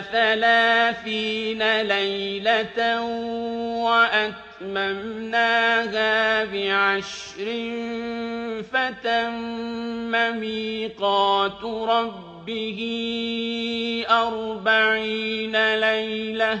ثَلَاثِينَ لَيْلَةً وَأَتْمَمْنَاهَا بِعَشْرٍ فَتَمَّ مِيقَاتُ رَبِّهِ أَرْبَعِينَ لَيْلَةً ۚ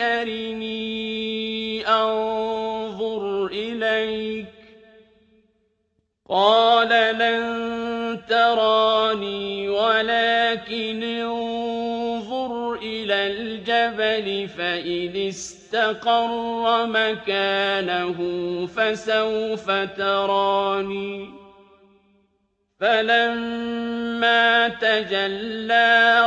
أَرِنِي أَنظُرْ إِلَيْكَ ۚ قَالَ لَن تَرَانِي وَلَٰكِنِ انظُرْ إِلَى الْجَبَلِ فَإِنِ اسْتَقَرَّ مَكَانَهُ فَسَوْفَ تَرَانِي ۚ فَلَمَّا تَجَلَّىٰ